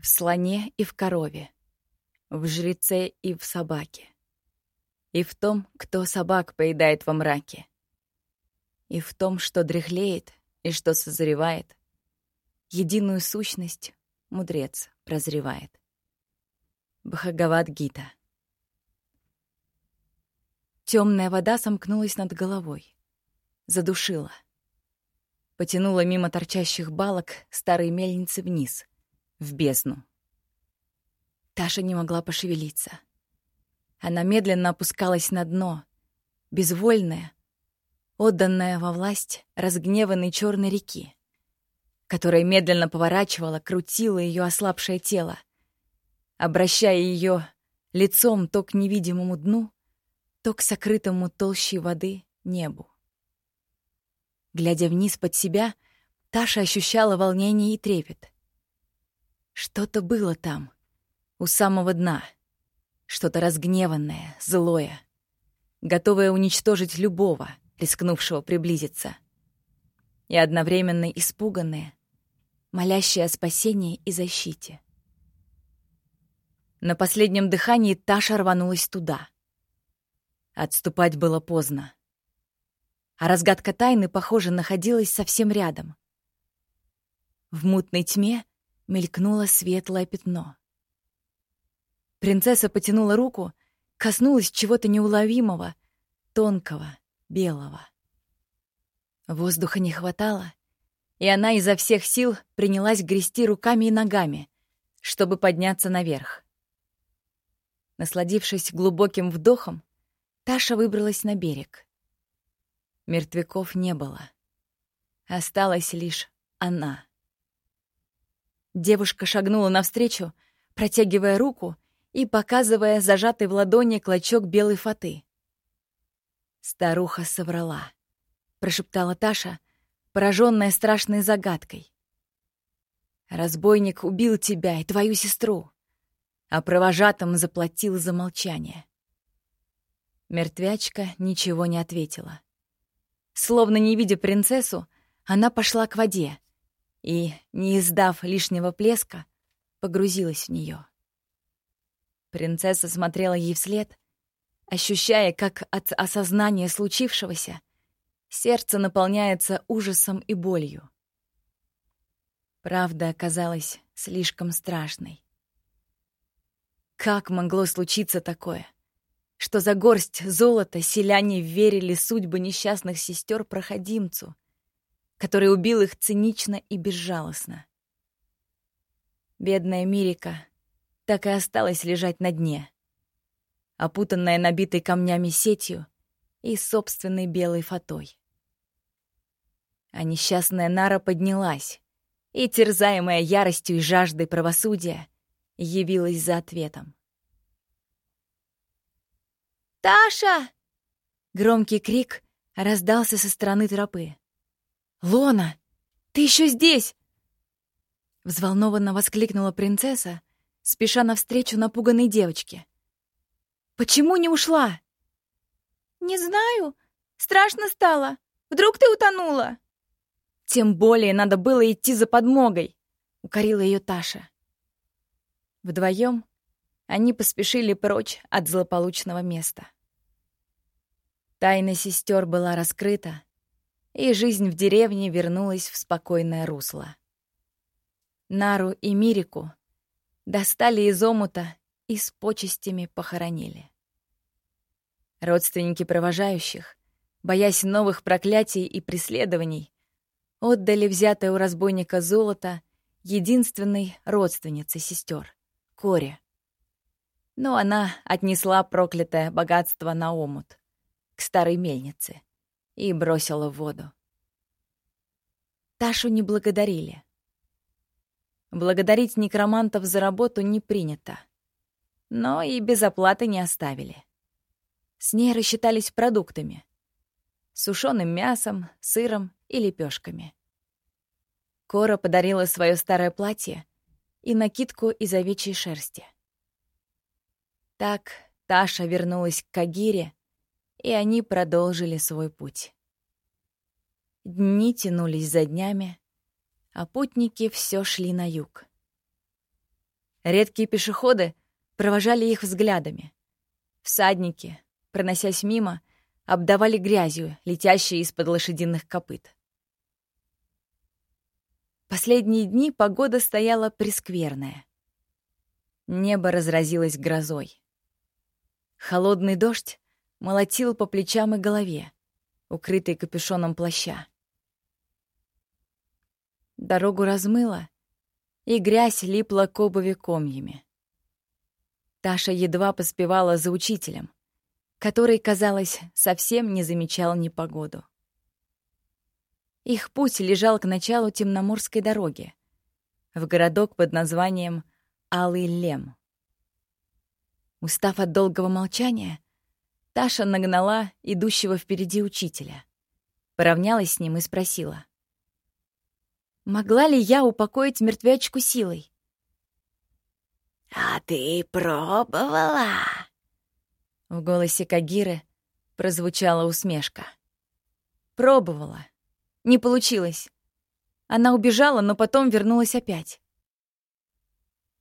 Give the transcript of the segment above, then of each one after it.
В слоне и в корове, в жреце и в собаке. И в том, кто собак поедает во мраке. И в том, что дряхлеет и что созревает. Единую сущность мудрец прозревает. Бхагавад-гита. Темная вода сомкнулась над головой. Задушила. Потянула мимо торчащих балок старой мельницы вниз, в бездну. Таша не могла пошевелиться. Она медленно опускалась на дно, безвольная, отданная во власть разгневанной черной реки, которая медленно поворачивала, крутила ее ослабшее тело, обращая ее лицом то к невидимому дну, то к сокрытому толщей воды небу. Глядя вниз под себя, Таша ощущала волнение и трепет. Что-то было там, у самого дна. Что-то разгневанное, злое, готовое уничтожить любого, рискнувшего приблизиться. И одновременно испуганное, молящее о спасении и защите. На последнем дыхании Таша рванулась туда — Отступать было поздно. А разгадка тайны, похоже, находилась совсем рядом. В мутной тьме мелькнуло светлое пятно. Принцесса потянула руку, коснулась чего-то неуловимого, тонкого, белого. Воздуха не хватало, и она изо всех сил принялась грести руками и ногами, чтобы подняться наверх. Насладившись глубоким вдохом, Таша выбралась на берег. Мертвяков не было. Осталась лишь она. Девушка шагнула навстречу, протягивая руку и показывая зажатый в ладони клочок белой фаты. «Старуха соврала», — прошептала Таша, пораженная страшной загадкой. «Разбойник убил тебя и твою сестру, а провожатым заплатил за молчание». Мертвячка ничего не ответила. Словно не видя принцессу, она пошла к воде и, не издав лишнего плеска, погрузилась в нее. Принцесса смотрела ей вслед, ощущая, как от осознания случившегося сердце наполняется ужасом и болью. Правда оказалась слишком страшной. Как могло случиться такое? что за горсть золота селяне верили судьбы несчастных сестер проходимцу, который убил их цинично и безжалостно. Бедная Мирика так и осталась лежать на дне, опутанная набитой камнями сетью и собственной белой фатой. А несчастная Нара поднялась и, терзаемая яростью и жаждой правосудия, явилась за ответом. «Таша!» Громкий крик раздался со стороны тропы. «Лона, ты еще здесь!» Взволнованно воскликнула принцесса, спеша навстречу напуганной девочке. «Почему не ушла?» «Не знаю. Страшно стало. Вдруг ты утонула?» «Тем более надо было идти за подмогой», — укорила ее Таша. Вдвоем они поспешили прочь от злополучного места. Тайна сестер была раскрыта, и жизнь в деревне вернулась в спокойное русло. Нару и Мирику достали из омута и с почестями похоронили. Родственники провожающих, боясь новых проклятий и преследований, отдали взятое у разбойника золото единственной родственнице сестер — Коре но она отнесла проклятое богатство на омут, к старой мельнице, и бросила в воду. Ташу не благодарили. Благодарить некромантов за работу не принято, но и без оплаты не оставили. С ней рассчитались продуктами — сушеным мясом, сыром и лепешками. Кора подарила свое старое платье и накидку из овечьей шерсти — так Таша вернулась к Кагире, и они продолжили свой путь. Дни тянулись за днями, а путники все шли на юг. Редкие пешеходы провожали их взглядами. Всадники, проносясь мимо, обдавали грязью, летящей из-под лошадиных копыт. Последние дни погода стояла прескверная. Небо разразилось грозой. Холодный дождь молотил по плечам и голове, укрытой капюшоном плаща. Дорогу размыло, и грязь липла к обуви комьями. Таша едва поспевала за учителем, который, казалось, совсем не замечал непогоду. Их путь лежал к началу Темноморской дороги, в городок под названием Алый Лем. Устав от долгого молчания, Таша нагнала идущего впереди учителя, поравнялась с ним и спросила. «Могла ли я упокоить мертвячку силой?» «А ты пробовала?» В голосе Кагиры прозвучала усмешка. «Пробовала. Не получилось. Она убежала, но потом вернулась опять.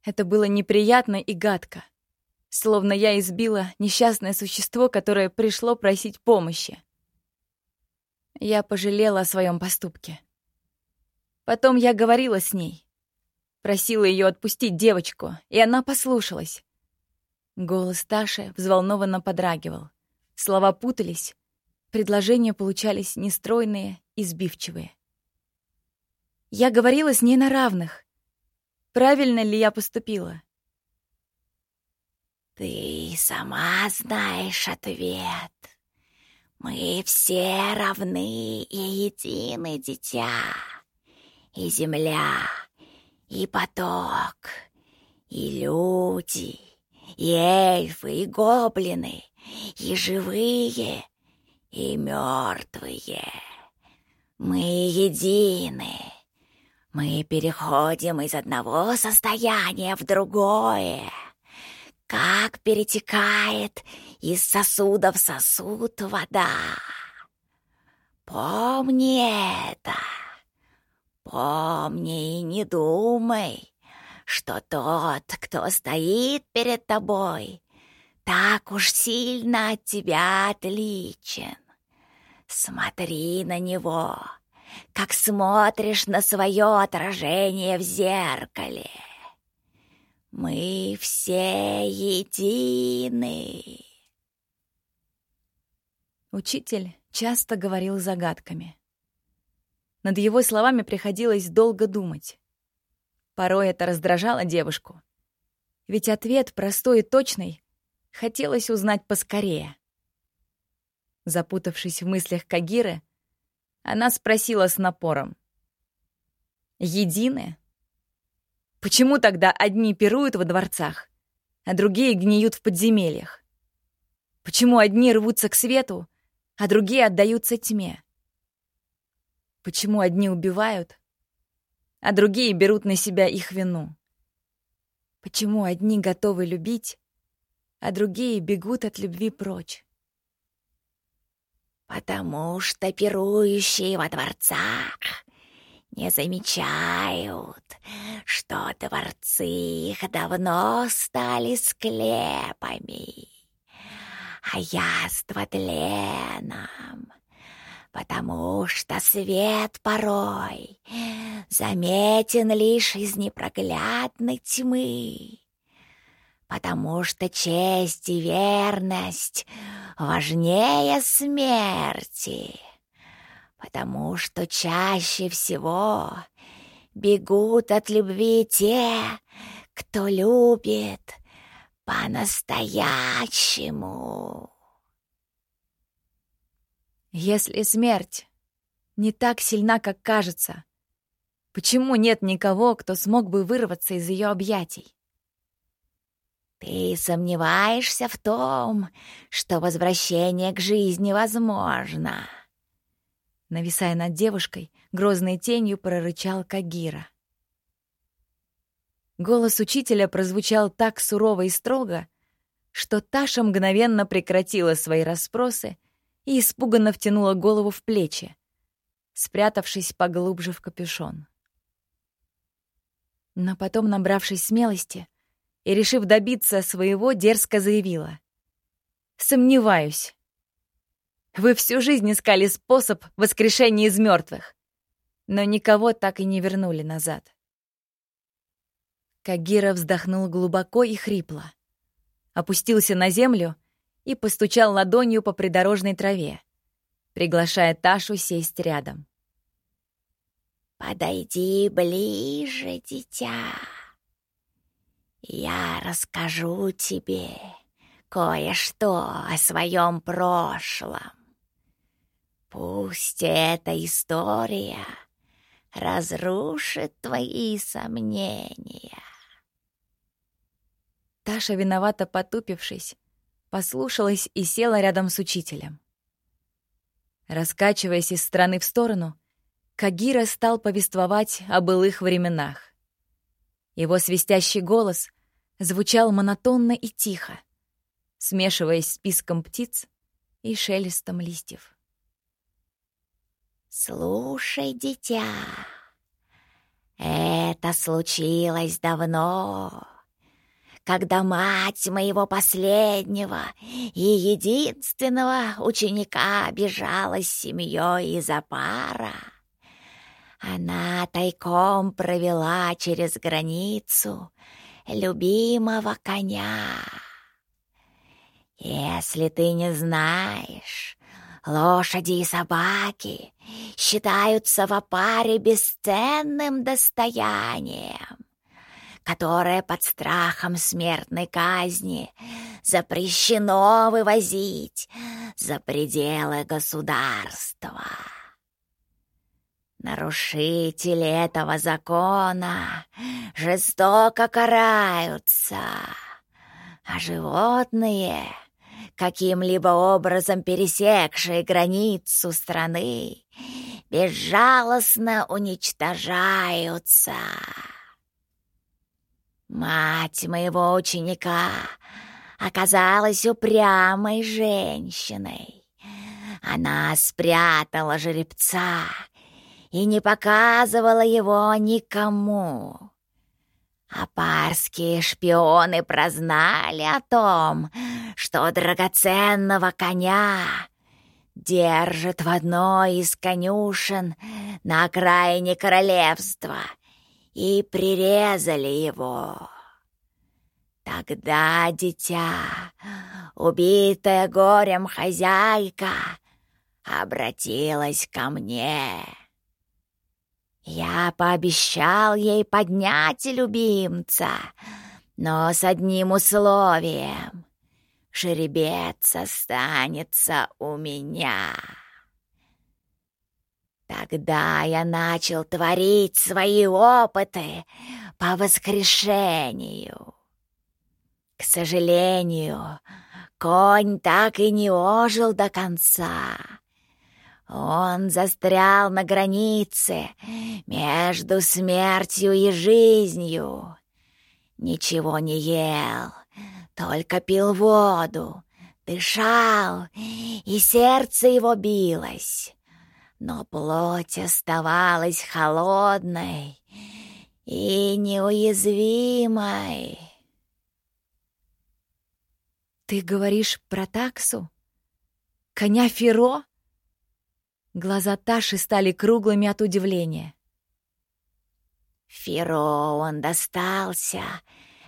Это было неприятно и гадко. Словно я избила несчастное существо, которое пришло просить помощи. Я пожалела о своем поступке. Потом я говорила с ней. Просила ее отпустить девочку, и она послушалась. Голос Таши взволнованно подрагивал. Слова путались, предложения получались нестройные и сбивчивые. Я говорила с ней на равных. Правильно ли я поступила? Ты сама знаешь ответ. Мы все равны и едины, дитя. И земля, и поток, и люди, и эльфы, и гоблины, и живые, и мертвые. Мы едины. Мы переходим из одного состояния в другое. Как перетекает из сосуда в сосуд вода. Помни это. Помни и не думай, что тот, кто стоит перед тобой, так уж сильно от тебя отличен. Смотри на него, как смотришь на свое отражение в зеркале. Мы все едины. Учитель часто говорил загадками. Над его словами приходилось долго думать. Порой это раздражало девушку. Ведь ответ простой и точный хотелось узнать поскорее. Запутавшись в мыслях Кагиры, она спросила с напором. «Едины? Почему тогда одни пируют во дворцах, а другие гниют в подземельях? Почему одни рвутся к свету, а другие отдаются тьме? Почему одни убивают, а другие берут на себя их вину. Почему одни готовы любить, а другие бегут от любви прочь? Потому что пирующие во дворцах не замечают, что дворцы их давно стали склепами, а яство тленом потому что свет порой заметен лишь из непроглядной тьмы, потому что честь и верность важнее смерти, потому что чаще всего бегут от любви те, кто любит по-настоящему. Если смерть не так сильна, как кажется, почему нет никого, кто смог бы вырваться из ее объятий? Ты сомневаешься в том, что возвращение к жизни возможно? Нависая над девушкой, грозной тенью прорычал Кагира. Голос учителя прозвучал так сурово и строго, что Таша мгновенно прекратила свои расспросы и испуганно втянула голову в плечи, спрятавшись поглубже в капюшон. Но потом, набравшись смелости, и, решив добиться своего, дерзко заявила. «Сомневаюсь. Вы всю жизнь искали способ воскрешения из мертвых, но никого так и не вернули назад». Кагира вздохнул глубоко и хрипло. Опустился на землю и постучал ладонью по придорожной траве, приглашая Ташу сесть рядом. «Подойди ближе, дитя. Я расскажу тебе кое-что о своем прошлом. Пусть эта история разрушит твои сомнения». Таша, виновато потупившись, послушалась и села рядом с учителем. Раскачиваясь из стороны в сторону, Кагира стал повествовать о былых временах. Его свистящий голос звучал монотонно и тихо, смешиваясь с писком птиц и шелестом листьев. «Слушай, дитя, это случилось давно, когда мать моего последнего и единственного ученика бежала с семьей из-за пара. Она тайком провела через границу любимого коня. Если ты не знаешь, лошади и собаки считаются в паре бесценным достоянием которое под страхом смертной казни запрещено вывозить за пределы государства. Нарушители этого закона жестоко караются, а животные, каким-либо образом пересекшие границу страны, безжалостно уничтожаются. Мать моего ученика оказалась упрямой женщиной. Она спрятала жеребца и не показывала его никому. А парские шпионы прознали о том, что драгоценного коня держат в одной из конюшен на окраине королевства — и прирезали его. Тогда дитя, убитая горем хозяйка, обратилась ко мне. Я пообещал ей поднять любимца, но с одним условием — жеребец останется у меня. Тогда я начал творить свои опыты по воскрешению. К сожалению, конь так и не ожил до конца. Он застрял на границе между смертью и жизнью. Ничего не ел, только пил воду, дышал, и сердце его билось но плоть оставалась холодной и неуязвимой. «Ты говоришь про таксу? Коня Феро?» Глаза Таши стали круглыми от удивления. «Феро он достался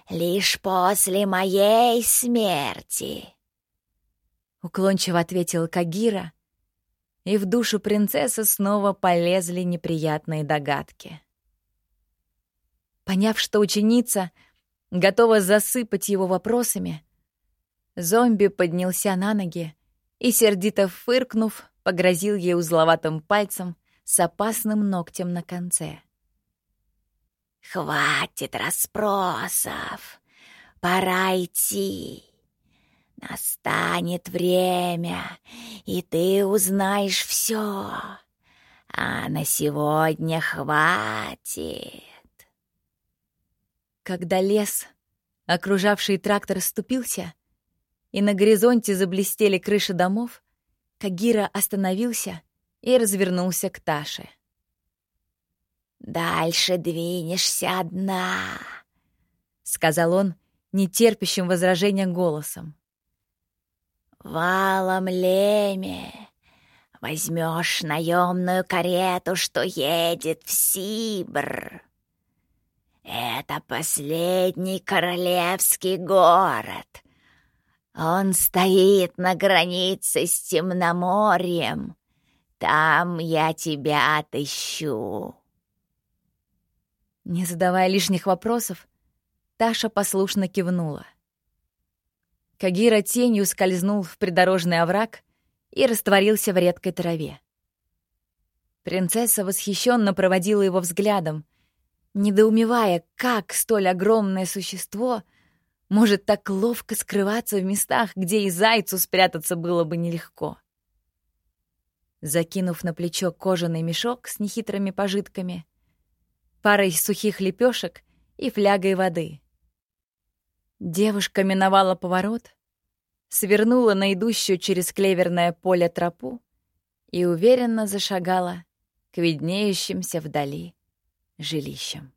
лишь после моей смерти», — уклончиво ответил Кагира, и в душу принцессы снова полезли неприятные догадки. Поняв, что ученица готова засыпать его вопросами, зомби поднялся на ноги и, сердито фыркнув, погрозил ей узловатым пальцем с опасным ногтем на конце. «Хватит расспросов! Пора идти!» Настанет время, и ты узнаешь все. А на сегодня хватит. Когда лес, окружавший трактор, ступился, и на горизонте заблестели крыши домов, Кагира остановился и развернулся к Таше. «Дальше двинешься одна», — сказал он нетерпящим возражения голосом. «Валом Леме, возьмешь наемную карету, что едет в Сибр. Это последний королевский город. Он стоит на границе с Темноморьем. Там я тебя отыщу». Не задавая лишних вопросов, Таша послушно кивнула. Кагира тенью скользнул в придорожный овраг и растворился в редкой траве. Принцесса восхищенно проводила его взглядом, недоумевая, как столь огромное существо может так ловко скрываться в местах, где и зайцу спрятаться было бы нелегко. Закинув на плечо кожаный мешок с нехитрыми пожитками, парой сухих лепешек и флягой воды. Девушка миновала поворот, свернула на идущую через клеверное поле тропу и уверенно зашагала к виднеющимся вдали жилищам.